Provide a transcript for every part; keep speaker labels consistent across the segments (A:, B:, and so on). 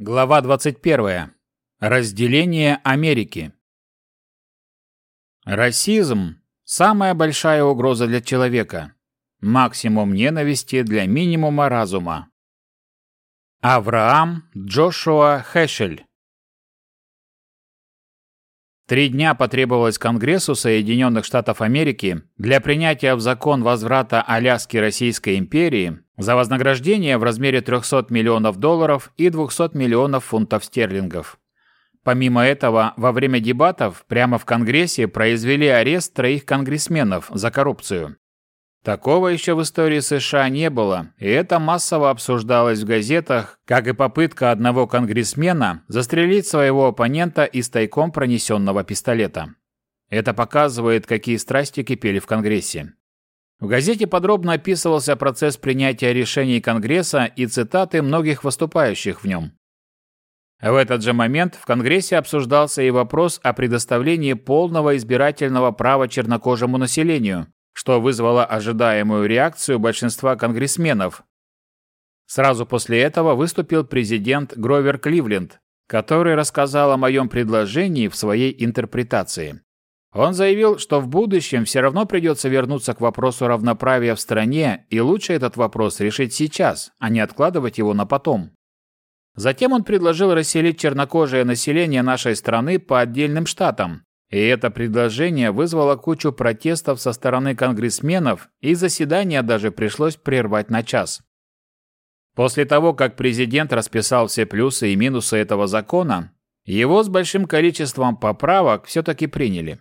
A: Глава 21. Разделение Америки. Расизм – самая большая угроза для человека. Максимум ненависти для минимума разума. Авраам Джошуа Хэшель. Три дня потребовалось Конгрессу Соединенных Штатов Америки для принятия в закон возврата Аляски Российской империи за вознаграждение в размере 300 миллионов долларов и 200 миллионов фунтов стерлингов. Помимо этого, во время дебатов прямо в Конгрессе произвели арест троих конгрессменов за коррупцию. Такого еще в истории США не было, и это массово обсуждалось в газетах, как и попытка одного конгрессмена застрелить своего оппонента из тайком пронесенного пистолета. Это показывает, какие страсти кипели в Конгрессе. В газете подробно описывался процесс принятия решений Конгресса и цитаты многих выступающих в нем. В этот же момент в Конгрессе обсуждался и вопрос о предоставлении полного избирательного права чернокожему населению, что вызвало ожидаемую реакцию большинства конгрессменов. Сразу после этого выступил президент Гровер Кливленд, который рассказал о моем предложении в своей интерпретации. Он заявил, что в будущем все равно придется вернуться к вопросу равноправия в стране, и лучше этот вопрос решить сейчас, а не откладывать его на потом. Затем он предложил расселить чернокожее население нашей страны по отдельным штатам, и это предложение вызвало кучу протестов со стороны конгрессменов, и заседание даже пришлось прервать на час. После того, как президент расписал все плюсы и минусы этого закона, его с большим количеством поправок все-таки приняли.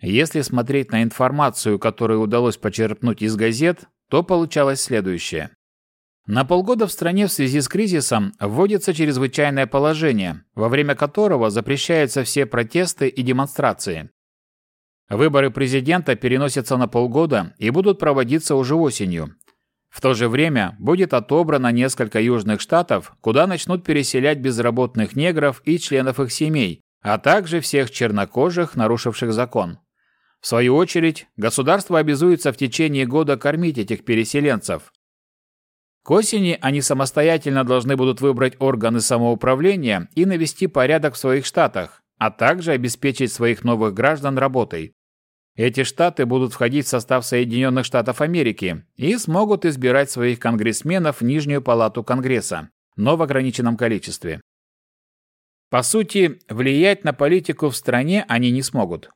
A: Если смотреть на информацию, которую удалось почерпнуть из газет, то получалось следующее. На полгода в стране в связи с кризисом вводится чрезвычайное положение, во время которого запрещаются все протесты и демонстрации. Выборы президента переносятся на полгода и будут проводиться уже осенью. В то же время будет отобрано несколько южных штатов, куда начнут переселять безработных негров и членов их семей, а также всех чернокожих, нарушивших закон. В свою очередь, государство обязуется в течение года кормить этих переселенцев. К осени они самостоятельно должны будут выбрать органы самоуправления и навести порядок в своих штатах, а также обеспечить своих новых граждан работой. Эти штаты будут входить в состав Соединенных Штатов Америки и смогут избирать своих конгрессменов в Нижнюю палату Конгресса, но в ограниченном количестве. По сути, влиять на политику в стране они не смогут.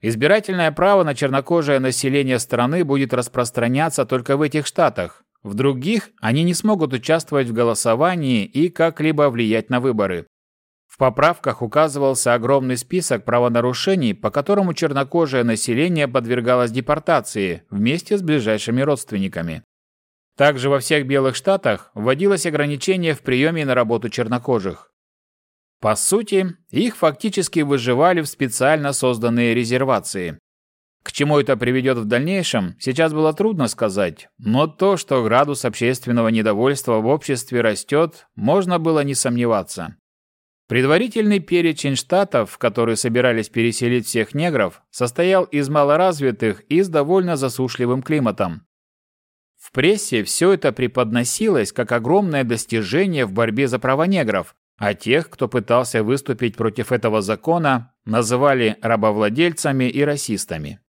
A: Избирательное право на чернокожее население страны будет распространяться только в этих штатах. В других они не смогут участвовать в голосовании и как-либо влиять на выборы. В поправках указывался огромный список правонарушений, по которому чернокожее население подвергалось депортации вместе с ближайшими родственниками. Также во всех белых штатах вводилось ограничение в приеме на работу чернокожих. По сути, их фактически выживали в специально созданные резервации. К чему это приведет в дальнейшем, сейчас было трудно сказать, но то, что градус общественного недовольства в обществе растет, можно было не сомневаться. Предварительный перечень штатов, в которые собирались переселить всех негров, состоял из малоразвитых и с довольно засушливым климатом. В прессе все это преподносилось как огромное достижение в борьбе за права негров, а тех, кто пытался выступить против этого закона, называли рабовладельцами и расистами.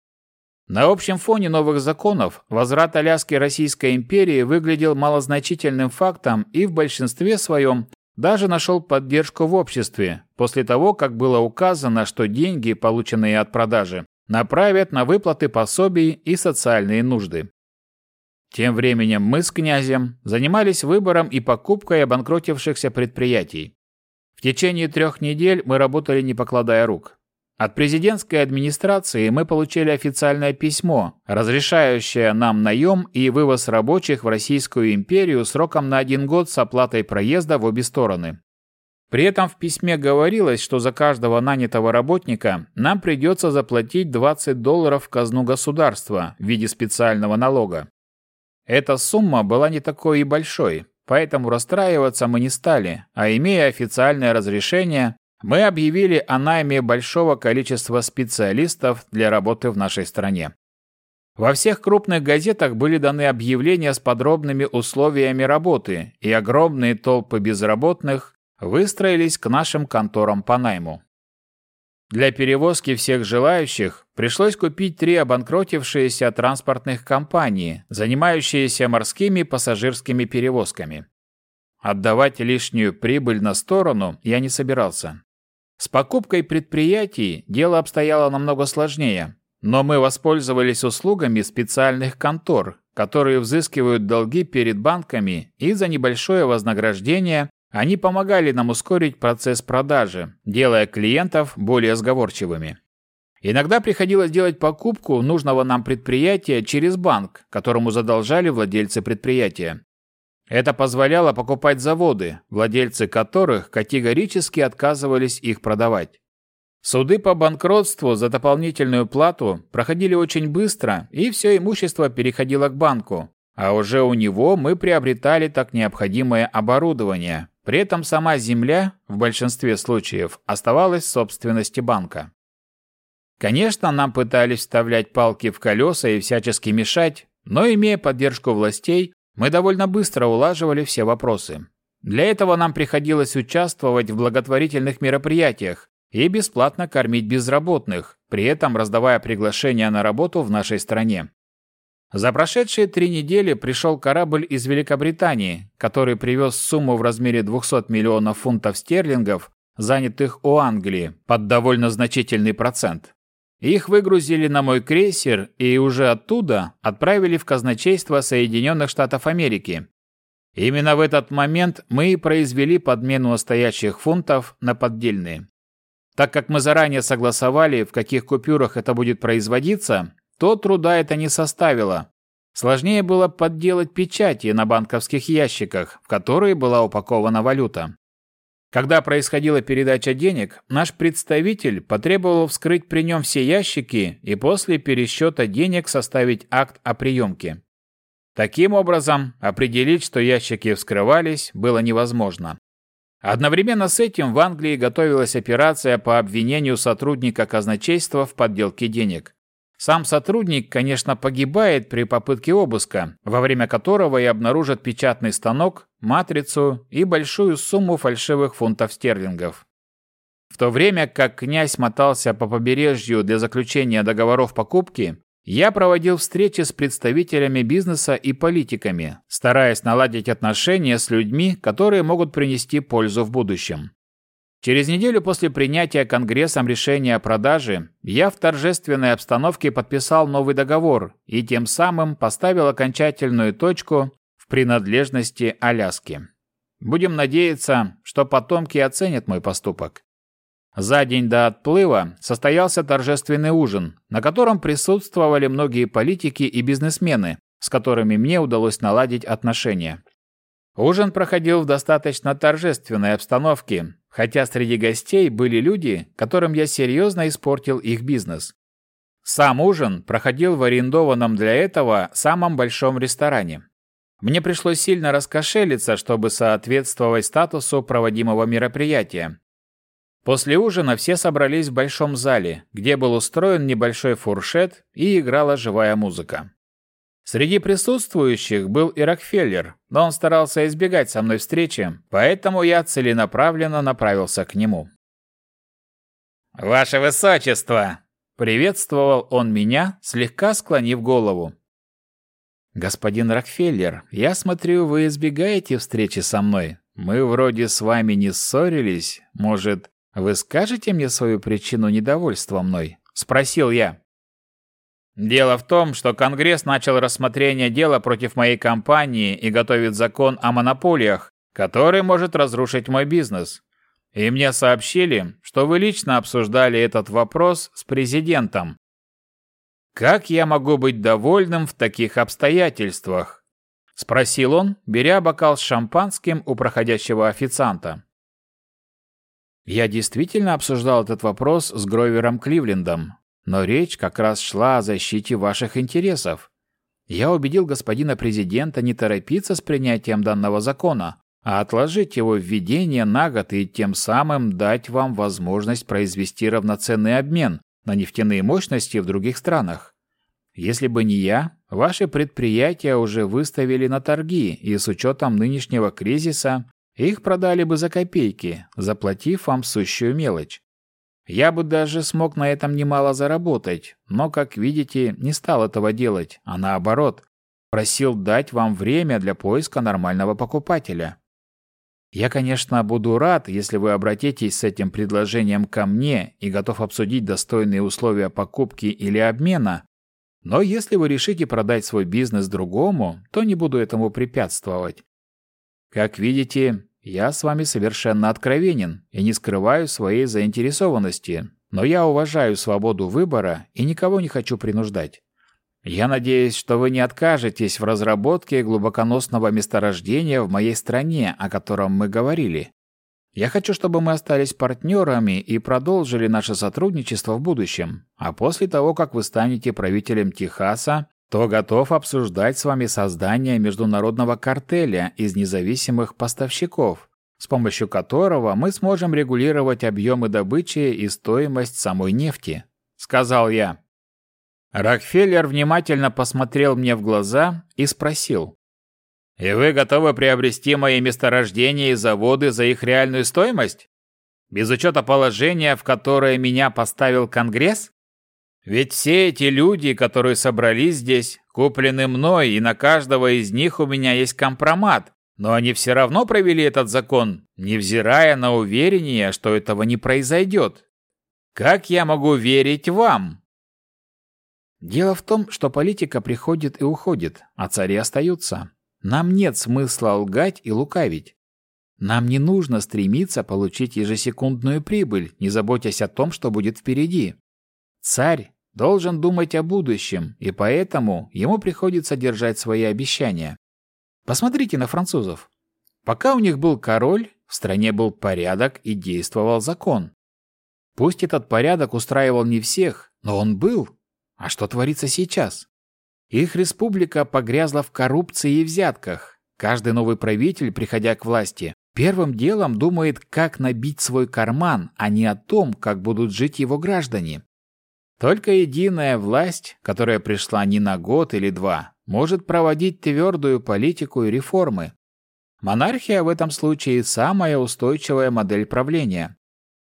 A: На общем фоне новых законов возврат Аляски Российской империи выглядел малозначительным фактом и в большинстве своем даже нашел поддержку в обществе, после того, как было указано, что деньги, полученные от продажи, направят на выплаты пособий и социальные нужды. Тем временем мы с князем занимались выбором и покупкой обанкротившихся предприятий. В течение трех недель мы работали не покладая рук. От президентской администрации мы получили официальное письмо, разрешающее нам наем и вывоз рабочих в Российскую империю сроком на один год с оплатой проезда в обе стороны. При этом в письме говорилось, что за каждого нанятого работника нам придется заплатить 20 долларов в казну государства в виде специального налога. Эта сумма была не такой и большой, поэтому расстраиваться мы не стали, а имея официальное разрешение, мы объявили о найме большого количества специалистов для работы в нашей стране. Во всех крупных газетах были даны объявления с подробными условиями работы, и огромные толпы безработных выстроились к нашим конторам по найму. Для перевозки всех желающих пришлось купить три обанкротившиеся транспортных компании, занимающиеся морскими пассажирскими перевозками. Отдавать лишнюю прибыль на сторону я не собирался. С покупкой предприятий дело обстояло намного сложнее, но мы воспользовались услугами специальных контор, которые взыскивают долги перед банками, и за небольшое вознаграждение они помогали нам ускорить процесс продажи, делая клиентов более сговорчивыми. Иногда приходилось делать покупку нужного нам предприятия через банк, которому задолжали владельцы предприятия. Это позволяло покупать заводы, владельцы которых категорически отказывались их продавать. Суды по банкротству за дополнительную плату проходили очень быстро, и все имущество переходило к банку, а уже у него мы приобретали так необходимое оборудование. При этом сама земля, в большинстве случаев, оставалась в собственности банка. Конечно, нам пытались вставлять палки в колеса и всячески мешать, но, имея поддержку властей, мы довольно быстро улаживали все вопросы. Для этого нам приходилось участвовать в благотворительных мероприятиях и бесплатно кормить безработных, при этом раздавая приглашения на работу в нашей стране. За прошедшие три недели пришел корабль из Великобритании, который привез сумму в размере 200 миллионов фунтов стерлингов, занятых у Англии, под довольно значительный процент. Их выгрузили на мой крейсер и уже оттуда отправили в казначейство Соединенных Штатов Америки. Именно в этот момент мы и произвели подмену настоящих фунтов на поддельные. Так как мы заранее согласовали, в каких купюрах это будет производиться, то труда это не составило. Сложнее было подделать печати на банковских ящиках, в которые была упакована валюта. Когда происходила передача денег, наш представитель потребовал вскрыть при нем все ящики и после пересчета денег составить акт о приемке. Таким образом, определить, что ящики вскрывались, было невозможно. Одновременно с этим в Англии готовилась операция по обвинению сотрудника казначейства в подделке денег. Сам сотрудник, конечно, погибает при попытке обыска, во время которого и обнаружат печатный станок, матрицу и большую сумму фальшивых фунтов стерлингов. В то время как князь мотался по побережью для заключения договоров покупки, я проводил встречи с представителями бизнеса и политиками, стараясь наладить отношения с людьми, которые могут принести пользу в будущем. Через неделю после принятия Конгрессом решения о продаже я в торжественной обстановке подписал новый договор и тем самым поставил окончательную точку в принадлежности Аляски. Будем надеяться, что потомки оценят мой поступок. За день до отплыва состоялся торжественный ужин, на котором присутствовали многие политики и бизнесмены, с которыми мне удалось наладить отношения. Ужин проходил в достаточно торжественной обстановке, хотя среди гостей были люди, которым я серьезно испортил их бизнес. Сам ужин проходил в арендованном для этого самом большом ресторане. Мне пришлось сильно раскошелиться, чтобы соответствовать статусу проводимого мероприятия. После ужина все собрались в большом зале, где был устроен небольшой фуршет и играла живая музыка. Среди присутствующих был и Рокфеллер, но он старался избегать со мной встречи, поэтому я целенаправленно направился к нему. «Ваше Высочество!» — приветствовал он меня, слегка склонив голову. «Господин Рокфеллер, я смотрю, вы избегаете встречи со мной. Мы вроде с вами не ссорились. Может, вы скажете мне свою причину недовольства мной?» — спросил я. Дело в том, что Конгресс начал рассмотрение дела против моей компании и готовит закон о монополиях, который может разрушить мой бизнес. И мне сообщили, что вы лично обсуждали этот вопрос с президентом. Как я могу быть довольным в таких обстоятельствах? спросил он, беря бокал с шампанским у проходящего официанта. Я действительно обсуждал этот вопрос с Гровером Кливлендом, но речь как раз шла о защите ваших интересов. Я убедил господина президента не торопиться с принятием данного закона, а отложить его введение на год и тем самым дать вам возможность произвести равноценный обмен на нефтяные мощности в других странах. Если бы не я, ваши предприятия уже выставили на торги, и с учетом нынешнего кризиса Их продали бы за копейки, заплатив вам сущую мелочь. Я бы даже смог на этом немало заработать, но, как видите, не стал этого делать, а наоборот, просил дать вам время для поиска нормального покупателя. Я, конечно, буду рад, если вы обратитесь с этим предложением ко мне и готов обсудить достойные условия покупки или обмена, но если вы решите продать свой бизнес другому, то не буду этому препятствовать. Как видите, я с вами совершенно откровенен и не скрываю своей заинтересованности, но я уважаю свободу выбора и никого не хочу принуждать. Я надеюсь, что вы не откажетесь в разработке глубоконосного месторождения в моей стране, о котором мы говорили. Я хочу, чтобы мы остались партнерами и продолжили наше сотрудничество в будущем. А после того, как вы станете правителем Техаса, то готов обсуждать с вами создание международного картеля из независимых поставщиков, с помощью которого мы сможем регулировать объемы добычи и стоимость самой нефти, сказал я. Рокфеллер внимательно посмотрел мне в глаза и спросил: "И вы готовы приобрести мои месторождения и заводы за их реальную стоимость, без учета положения, в которое меня поставил Конгресс?" Ведь все эти люди, которые собрались здесь, куплены мной, и на каждого из них у меня есть компромат. Но они все равно провели этот закон, невзирая на уверение, что этого не произойдет. Как я могу верить вам? Дело в том, что политика приходит и уходит, а цари остаются. Нам нет смысла лгать и лукавить. Нам не нужно стремиться получить ежесекундную прибыль, не заботясь о том, что будет впереди. Царь должен думать о будущем, и поэтому ему приходится держать свои обещания. Посмотрите на французов. Пока у них был король, в стране был порядок и действовал закон. Пусть этот порядок устраивал не всех, но он был. А что творится сейчас? Их республика погрязла в коррупции и взятках. Каждый новый правитель, приходя к власти, первым делом думает, как набить свой карман, а не о том, как будут жить его граждане. Только единая власть, которая пришла не на год или два, может проводить твердую политику и реформы. Монархия в этом случае самая устойчивая модель правления.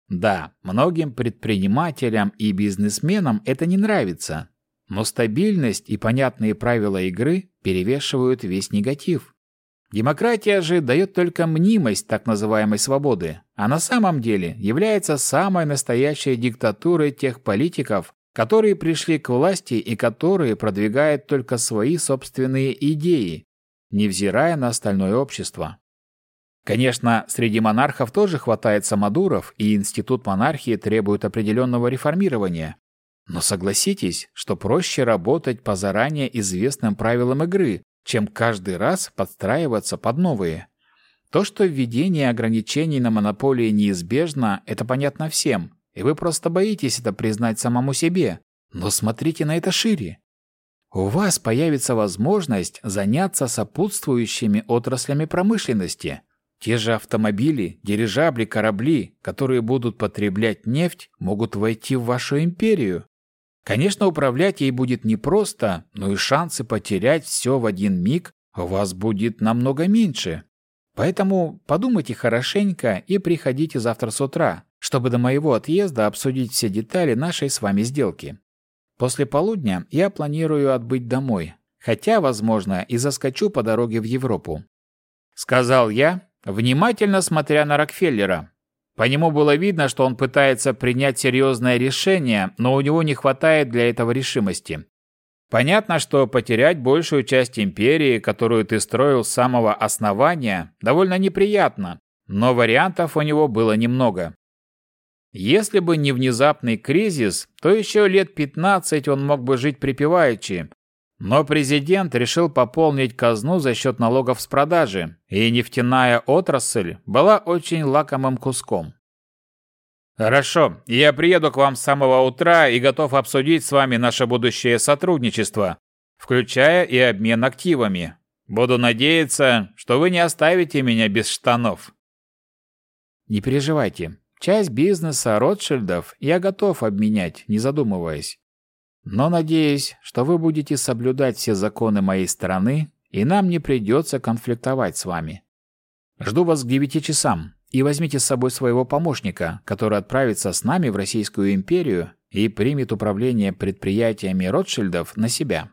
A: Да, многим предпринимателям и бизнесменам это не нравится, но стабильность и понятные правила игры перевешивают весь негатив. Демократия же дает только мнимость так называемой свободы, а на самом деле является самой настоящей диктатурой тех политиков, которые пришли к власти и которые продвигают только свои собственные идеи, невзирая на остальное общество. Конечно, среди монархов тоже хватает самодуров, и институт монархии требует определенного реформирования. Но согласитесь, что проще работать по заранее известным правилам игры, чем каждый раз подстраиваться под новые. То, что введение ограничений на монополии неизбежно, это понятно всем и вы просто боитесь это признать самому себе. Но смотрите на это шире. У вас появится возможность заняться сопутствующими отраслями промышленности. Те же автомобили, дирижабли, корабли, которые будут потреблять нефть, могут войти в вашу империю. Конечно, управлять ей будет непросто, но и шансы потерять все в один миг у вас будет намного меньше. Поэтому подумайте хорошенько и приходите завтра с утра чтобы до моего отъезда обсудить все детали нашей с вами сделки. После полудня я планирую отбыть домой, хотя, возможно, и заскочу по дороге в Европу. Сказал я, внимательно смотря на Рокфеллера. По нему было видно, что он пытается принять серьезное решение, но у него не хватает для этого решимости. Понятно, что потерять большую часть империи, которую ты строил с самого основания, довольно неприятно, но вариантов у него было немного. Если бы не внезапный кризис, то еще лет 15 он мог бы жить припеваючи. Но президент решил пополнить казну за счет налогов с продажи, и нефтяная отрасль была очень лакомым куском. Хорошо, я приеду к вам с самого утра и готов обсудить с вами наше будущее сотрудничество, включая и обмен активами. Буду надеяться, что вы не оставите меня без штанов. Не переживайте, Часть бизнеса Ротшильдов я готов обменять, не задумываясь. Но надеюсь, что вы будете соблюдать все законы моей страны, и нам не придется конфликтовать с вами. Жду вас к девяти часам. И возьмите с собой своего помощника, который отправится с нами в Российскую империю и примет управление предприятиями Ротшильдов на себя.